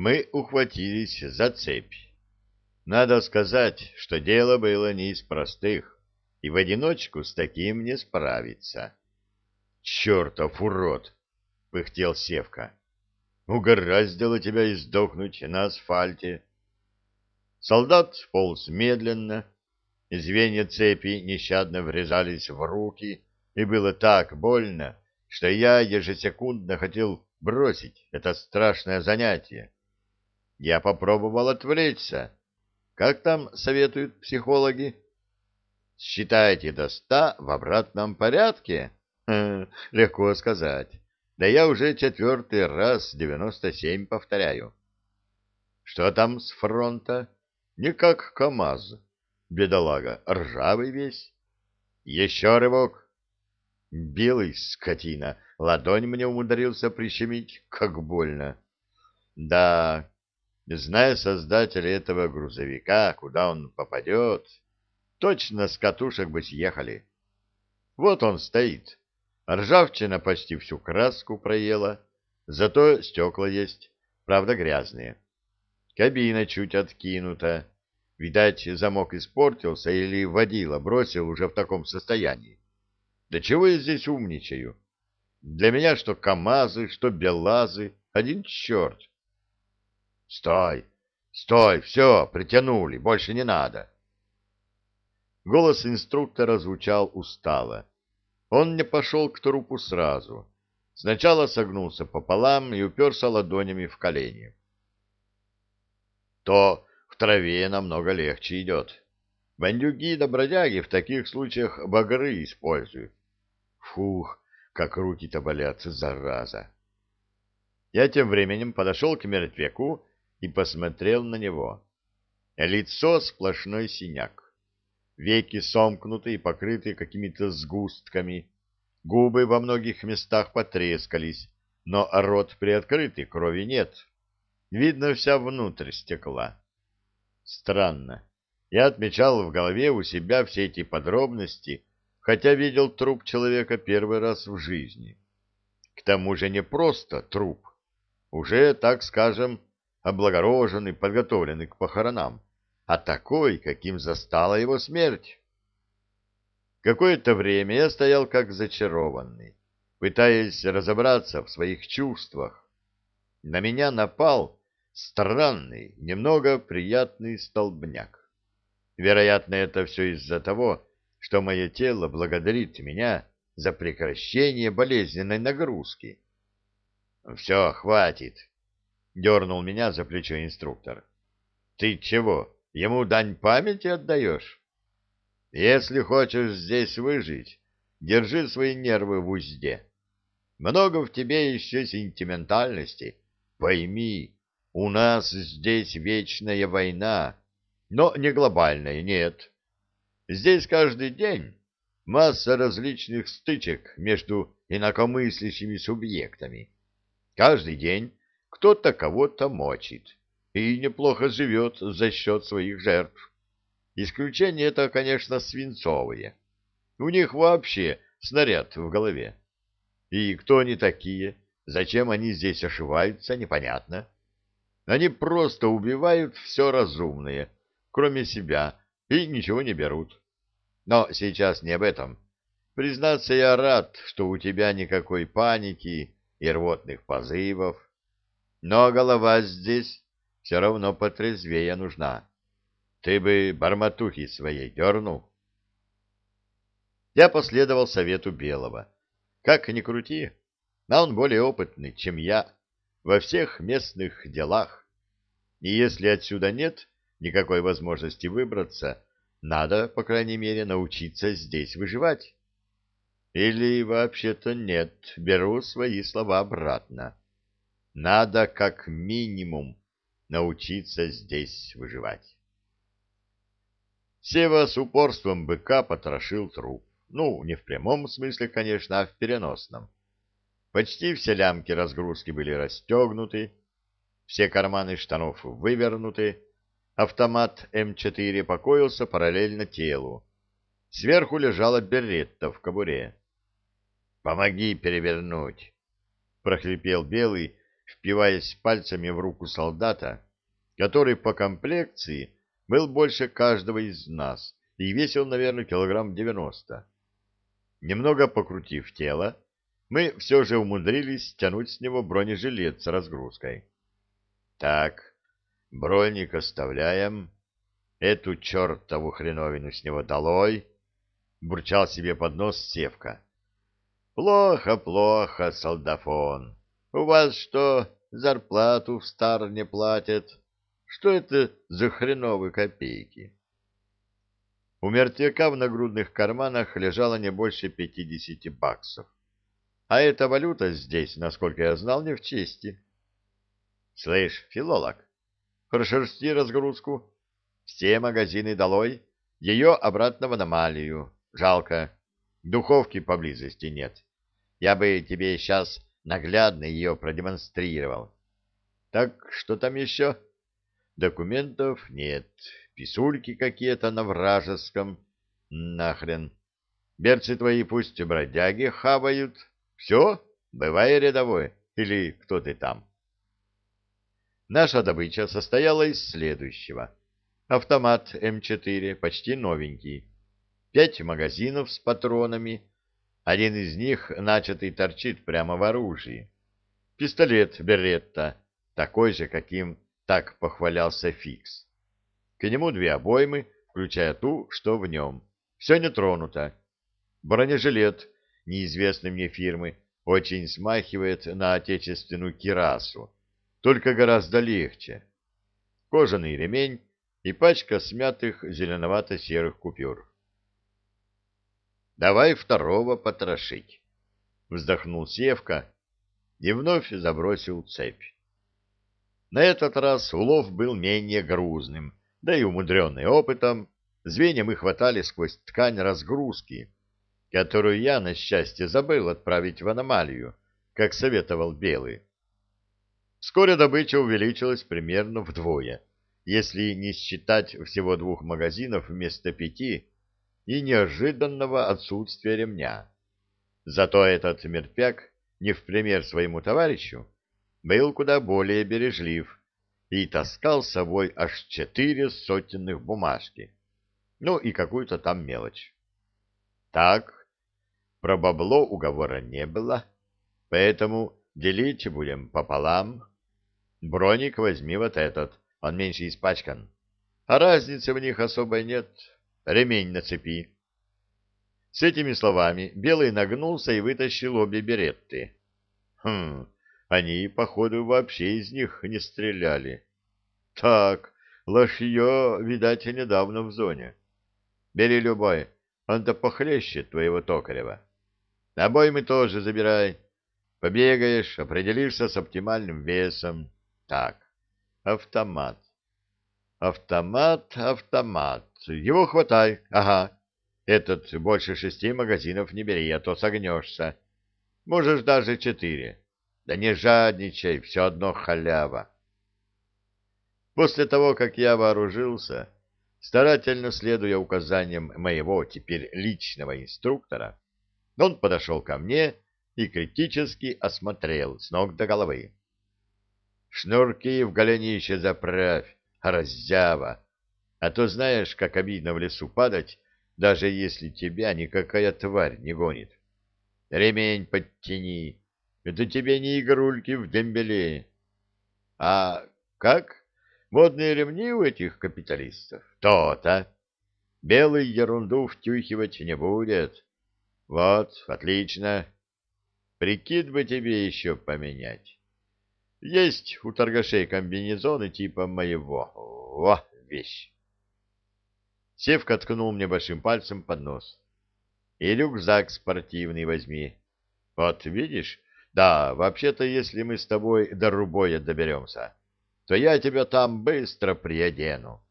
Мы ухватились за цепь. Надо сказать, что дело было не из простых, и в одиночку с таким не справиться. — Чертов урод! — пыхтел Севка. — Угораздило тебя издохнуть на асфальте. Солдат полз медленно, звенья цепи нещадно врезались в руки, и было так больно, что я ежесекундно хотел бросить это страшное занятие. Я попробовал отвлечься, как там советуют психологи? Считайте до ста в обратном порядке? Легко сказать. Да я уже четвертый раз девяносто семь повторяю. Что там с фронта? Не как КамАЗ. Бедолага, ржавый весь. Еще рывок. Белый скотина, ладонь мне умудрился прищемить, как больно. Да, Зная создателя этого грузовика, куда он попадет, точно с катушек бы съехали. Вот он стоит. Ржавчина почти всю краску проела, зато стекла есть, правда грязные. Кабина чуть откинута. Видать, замок испортился или водила бросил уже в таком состоянии. Да чего я здесь умничаю? Для меня что КамАЗы, что БелАЗы, один черт. Стой! Стой! Все, притянули, больше не надо. Голос инструктора звучал устало. Он не пошел к трупу сразу. Сначала согнулся пополам и уперся ладонями в колени. То в траве намного легче идет. Бандюги да бродяги в таких случаях багры используют. Фух, как руки-то болят, зараза. Я тем временем подошел к мертвяку и посмотрел на него. Лицо сплошной синяк. Веки сомкнуты и покрыты какими-то сгустками. Губы во многих местах потрескались, но рот приоткрытый, крови нет. Видно, вся внутрь стекла. Странно. Я отмечал в голове у себя все эти подробности, хотя видел труп человека первый раз в жизни. К тому же не просто труп. Уже, так скажем, облагороженный, подготовленный к похоронам, а такой, каким застала его смерть. Какое-то время я стоял как зачарованный, пытаясь разобраться в своих чувствах. На меня напал странный, немного приятный столбняк. Вероятно, это все из-за того, что мое тело благодарит меня за прекращение болезненной нагрузки. Все, хватит. — дернул меня за плечо инструктор. — Ты чего, ему дань памяти отдаешь? Если хочешь здесь выжить, держи свои нервы в узде. Много в тебе еще сентиментальности. Пойми, у нас здесь вечная война, но не глобальная, нет. Здесь каждый день масса различных стычек между инакомыслящими субъектами. Каждый день кто-то кого-то мочит и неплохо живет за счет своих жертв. Исключение это, конечно, свинцовые. У них вообще снаряд в голове. И кто они такие? Зачем они здесь ошиваются, непонятно. Они просто убивают все разумное, кроме себя, и ничего не берут. Но сейчас не об этом. Признаться, я рад, что у тебя никакой паники и рвотных позывов, но голова здесь все равно потрезвее нужна. Ты бы барматухи своей дернул. Я последовал совету Белого. Как ни крути, а он более опытный, чем я, во всех местных делах. И если отсюда нет никакой возможности выбраться, надо, по крайней мере, научиться здесь выживать. Или вообще-то нет, беру свои слова обратно. Надо как минимум научиться здесь выживать. Сева с упорством быка потрошил труп. Ну, не в прямом смысле, конечно, а в переносном. Почти все лямки разгрузки были расстегнуты, все карманы штанов вывернуты, автомат М4 покоился параллельно телу. Сверху лежала беретта в кобуре. «Помоги перевернуть!» — прохрипел Белый, впиваясь пальцами в руку солдата, который по комплекции был больше каждого из нас и весил, наверное, килограмм девяносто. Немного покрутив тело, мы все же умудрились стянуть с него бронежилет с разгрузкой. Так, броник оставляем, эту чертову хреновину с него долой, бурчал себе под нос Севка. Плохо, плохо, солдафон. У вас что, зарплату в стар не платят? Что это за хреновые копейки? У мертвяка в нагрудных карманах лежало не больше пятидесяти баксов. А эта валюта здесь, насколько я знал, не в чести. Слышь, филолог, прошерсти разгрузку. Все магазины долой, ее обратно в аномалию. Жалко, духовки поблизости нет. Я бы тебе сейчас наглядно ее продемонстрировал. Так что там еще? Документов нет. Писульки какие-то на вражеском. Нахрен. Берцы твои пусть бродяги хавают. Все, бывай рядовой. Или кто ты там? Наша добыча состояла из следующего. Автомат М4, почти новенький. Пять магазинов с патронами один из них, начатый, торчит прямо в оружии. Пистолет Беретта, такой же, каким так похвалялся Фикс. К нему две обоймы, включая ту, что в нем. Все не тронуто. Бронежилет неизвестной мне фирмы очень смахивает на отечественную кирасу, только гораздо легче. Кожаный ремень и пачка смятых зеленовато-серых купюр. Давай второго потрошить. Вздохнул Севка и вновь забросил цепь. На этот раз улов был менее грузным, да и умудренный опытом, звенья мы хватали сквозь ткань разгрузки, которую я, на счастье, забыл отправить в аномалию, как советовал Белый. Вскоре добыча увеличилась примерно вдвое, если не считать всего двух магазинов вместо пяти, и неожиданного отсутствия ремня. Зато этот мертвяк, не в пример своему товарищу, был куда более бережлив и таскал с собой аж четыре сотенных бумажки, ну и какую-то там мелочь. Так, про бабло уговора не было, поэтому делить будем пополам. Броник возьми вот этот, он меньше испачкан. А разницы в них особой нет, ремень на цепи. С этими словами Белый нагнулся и вытащил обе беретты. Хм, они, походу, вообще из них не стреляли. Так, лошье, видать, недавно в зоне. Бери любой, он-то похлеще твоего Токарева. Обоймы тоже забирай. Побегаешь, определишься с оптимальным весом. Так, автомат. Автомат, автомат. Его хватай. Ага. Этот больше шести магазинов не бери, а то согнешься. Можешь даже четыре. Да не жадничай, все одно халява. После того, как я вооружился, старательно следуя указаниям моего теперь личного инструктора, он подошел ко мне и критически осмотрел с ног до головы. Шнурки в голенище заправь, раззява. А то знаешь, как обидно в лесу падать, даже если тебя никакая тварь не гонит. Ремень подтяни. Это тебе не игрульки в дембеле. А как? Модные ремни у этих капиталистов? То-то. Белый ерунду втюхивать не будет. Вот, отлично. Прикид бы тебе еще поменять. Есть у торгашей комбинезоны типа моего. Во, вещь. Севка ткнул мне большим пальцем под нос. И рюкзак спортивный возьми. Вот, видишь? Да, вообще-то, если мы с тобой до Рубоя доберемся, то я тебя там быстро приодену.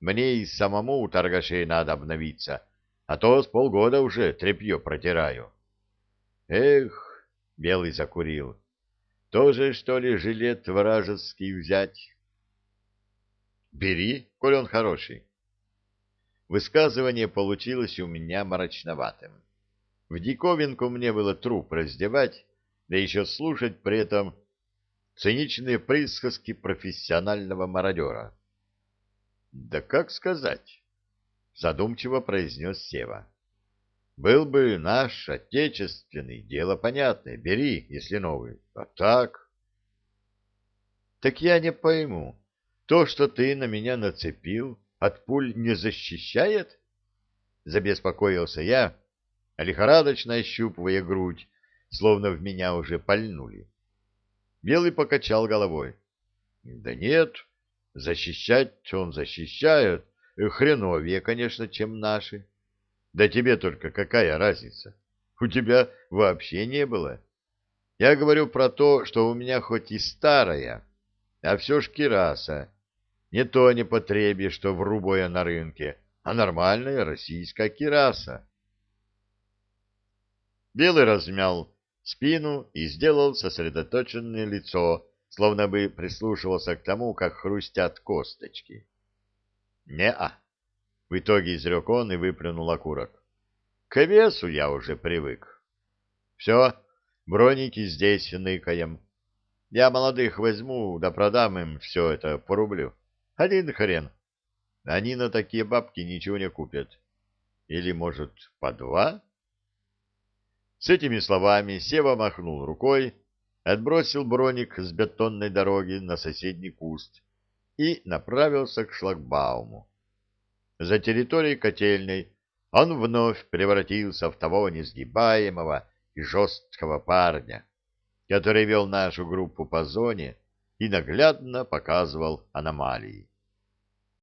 Мне и самому у торгашей надо обновиться, а то с полгода уже тряпье протираю. Эх, Белый закурил. Тоже, что ли, жилет вражеский взять? Бери, коль он хороший. Высказывание получилось у меня мрачноватым. В диковинку мне было труп раздевать, да еще слушать при этом циничные присказки профессионального мародера. Да как сказать? Задумчиво произнес Сева. Был бы наш отечественный, дело понятное, бери, если новый. А так... Так я не пойму, то, что ты на меня нацепил, от пуль не защищает? Забеспокоился я, лихорадочно ощупывая грудь, словно в меня уже пальнули. Белый покачал головой. Да нет, защищать он защищает, хреновее, конечно, чем наши. Да тебе только какая разница? У тебя вообще не было. Я говорю про то, что у меня хоть и старая, а все ж кираса. Не то непотребие, что в рубое на рынке, а нормальная российская кираса. Белый размял спину и сделал сосредоточенное лицо, словно бы прислушивался к тому, как хрустят косточки. «Не-а!» — в итоге изрек он и выплюнул окурок. «К весу я уже привык. Все, броники здесь ныкаем. Я молодых возьму, да продам им все это по рублю. Один хрен. Они на такие бабки ничего не купят. Или, может, по два?» С этими словами Сева махнул рукой, отбросил броник с бетонной дороги на соседний куст и направился к шлагбауму. За территорией котельной он вновь превратился в того несгибаемого и жесткого парня, который вел нашу группу по зоне и наглядно показывал аномалии.